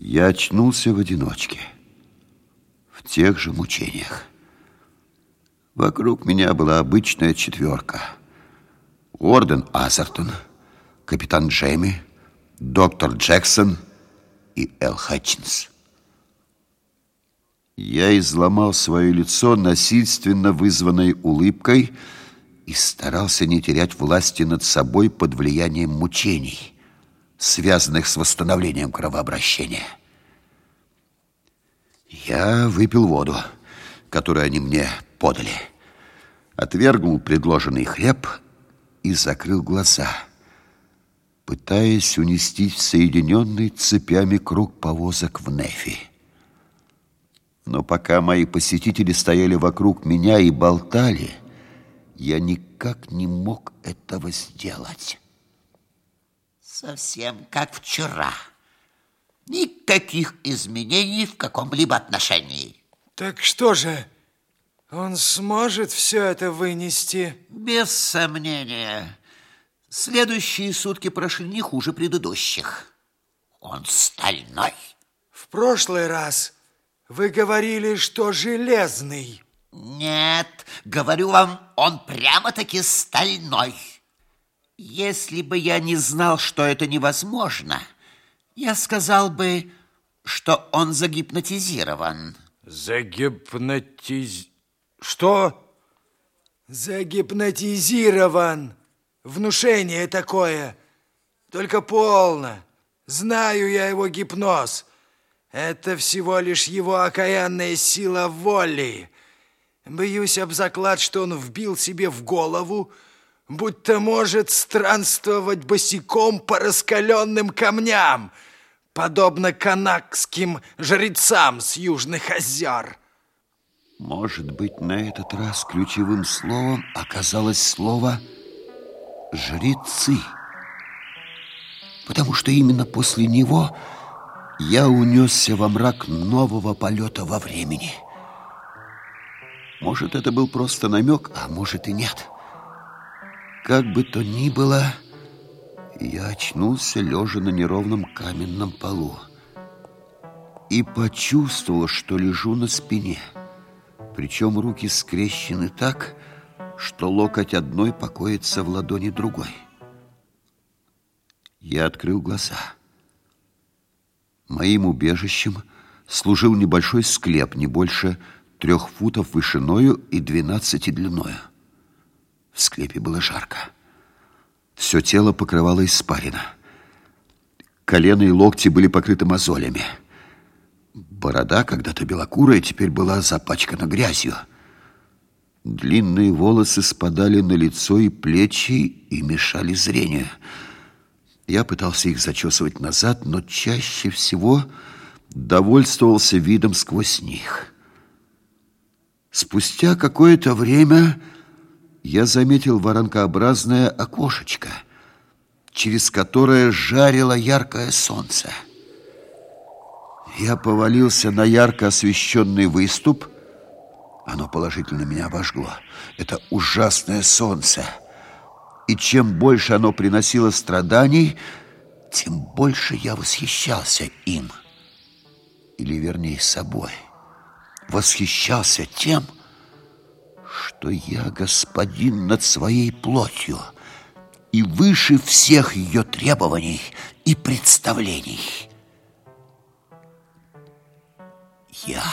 Я очнулся в одиночке, в тех же мучениях. Вокруг меня была обычная четверка. Уорден Азертон, капитан Джейми, доктор Джексон и Эл Хатчинс. Я изломал свое лицо насильственно вызванной улыбкой и старался не терять власти над собой под влиянием мучений, связанных с восстановлением кровообращения. Я выпил воду, которую они мне подали, отвергнул предложенный хлеб и закрыл глаза, пытаясь унести соединенный цепями круг повозок в Нефи. Но пока мои посетители стояли вокруг меня и болтали, я никак не мог этого сделать. Совсем как вчера. Никаких изменений в каком-либо отношении. Так что же, он сможет все это вынести? Без сомнения. Следующие сутки прошли не хуже предыдущих. Он стальной. В прошлый раз вы говорили, что железный. Нет, говорю вам, он прямо-таки стальной. Если бы я не знал, что это невозможно, я сказал бы, что он загипнотизирован. Загипнотиз... Что? Загипнотизирован. Внушение такое. Только полно. Знаю я его гипноз. Это всего лишь его окаянная сила воли. Боюсь об заклад, что он вбил себе в голову, будто может странствовать босиком по раскаленным камням, подобно канакским жрецам с южных озер. Может быть, на этот раз ключевым словом оказалось слово «жрецы», потому что именно после него я унесся во мрак нового полета во времени. Может, это был просто намек, а может и нет. Как бы то ни было, я очнулся, лежа на неровном каменном полу, и почувствовал, что лежу на спине. Причем руки скрещены так, что локоть одной покоится в ладони другой. Я открыл глаза. Моим убежищем служил небольшой склеп, не больше трех футов вышиною и двенадцати длиною. В склепе было жарко. Все тело покрывало испарина. Колено и локти были покрыты мозолями. Борода, когда-то белокурая, теперь была запачкана грязью. Длинные волосы спадали на лицо и плечи и мешали зрению. Я пытался их зачесывать назад, но чаще всего довольствовался видом сквозь них. Спустя какое-то время я заметил воронкообразное окошечко, через которое жарило яркое солнце. Я повалился на ярко освещенный выступ. Оно положительно меня обожгло. Это ужасное солнце — и чем больше оно приносило страданий, тем больше я восхищался им. Или, вернее, собой. Восхищался тем, что я господин над своей плотью и выше всех ее требований и представлений. Я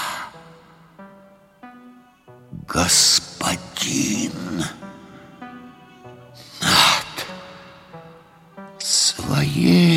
господин своей